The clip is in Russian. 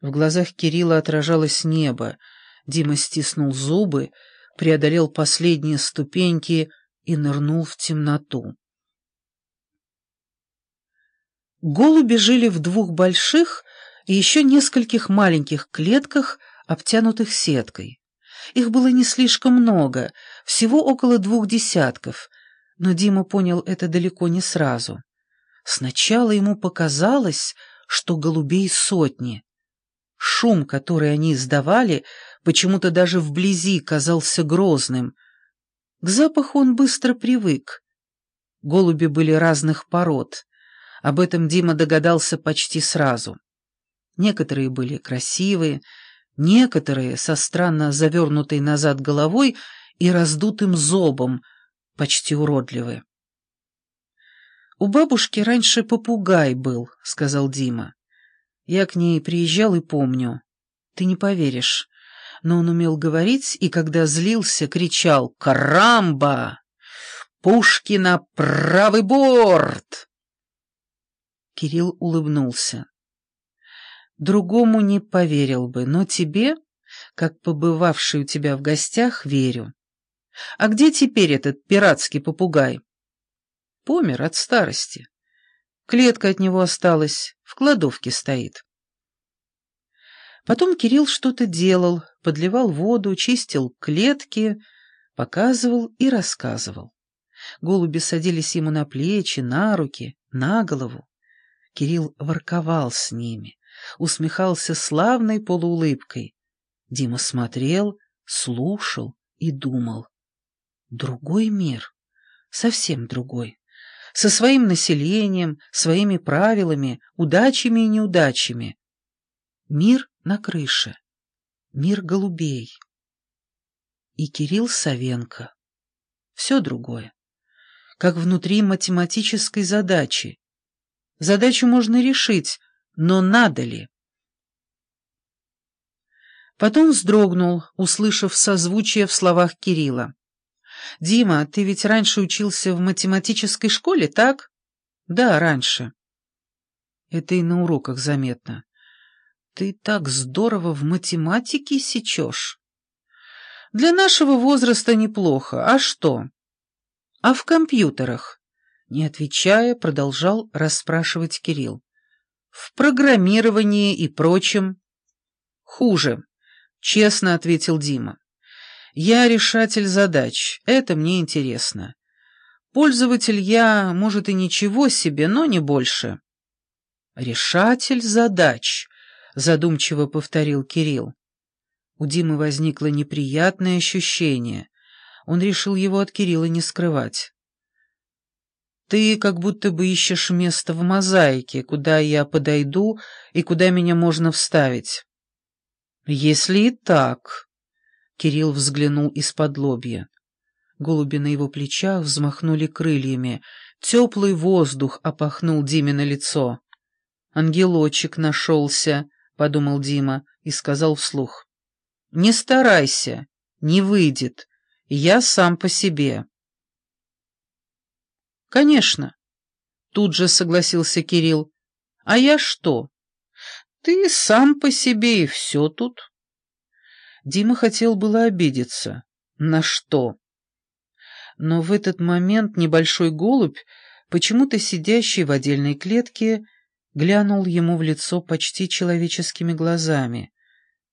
В глазах Кирилла отражалось небо. Дима стиснул зубы, преодолел последние ступеньки и нырнул в темноту. Голуби жили в двух больших и еще нескольких маленьких клетках, обтянутых сеткой. Их было не слишком много, всего около двух десятков, но Дима понял это далеко не сразу. Сначала ему показалось, что голубей сотни. Шум, который они издавали, почему-то даже вблизи казался грозным. К запаху он быстро привык. Голуби были разных пород. Об этом Дима догадался почти сразу. Некоторые были красивые, некоторые со странно завернутой назад головой и раздутым зобом, почти уродливые. «У бабушки раньше попугай был», — сказал Дима. «Я к ней приезжал и помню. Ты не поверишь, но он умел говорить, и когда злился, кричал «Карамба! Пушкина правый борт!» Кирилл улыбнулся. «Другому не поверил бы, но тебе, как побывавший у тебя в гостях, верю. А где теперь этот пиратский попугай?» Помер от старости. Клетка от него осталась, в кладовке стоит. Потом Кирилл что-то делал, подливал воду, чистил клетки, показывал и рассказывал. Голуби садились ему на плечи, на руки, на голову. Кирилл ворковал с ними, усмехался славной полуулыбкой. Дима смотрел, слушал и думал. Другой мир, совсем другой со своим населением, своими правилами, удачами и неудачами. Мир на крыше, мир голубей. И Кирилл Савенко. Все другое. Как внутри математической задачи. Задачу можно решить, но надо ли? Потом вздрогнул, услышав созвучие в словах Кирилла. «Дима, ты ведь раньше учился в математической школе, так?» «Да, раньше». «Это и на уроках заметно. Ты так здорово в математике сечешь». «Для нашего возраста неплохо. А что?» «А в компьютерах?» Не отвечая, продолжал расспрашивать Кирилл. «В программировании и прочем?» «Хуже», — честно ответил Дима. Я решатель задач, это мне интересно. Пользователь я, может, и ничего себе, но не больше. Решатель задач, задумчиво повторил Кирилл. У Димы возникло неприятное ощущение. Он решил его от Кирилла не скрывать. «Ты как будто бы ищешь место в мозаике, куда я подойду и куда меня можно вставить». «Если и так», Кирилл взглянул из-под лобья. Голуби на его плечах взмахнули крыльями. Теплый воздух опахнул Диме на лицо. «Ангелочек нашелся», — подумал Дима и сказал вслух. «Не старайся, не выйдет. Я сам по себе». «Конечно», — тут же согласился Кирилл. «А я что? Ты сам по себе и все тут». Дима хотел было обидеться. На что? Но в этот момент небольшой голубь, почему-то сидящий в отдельной клетке, глянул ему в лицо почти человеческими глазами,